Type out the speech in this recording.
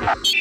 you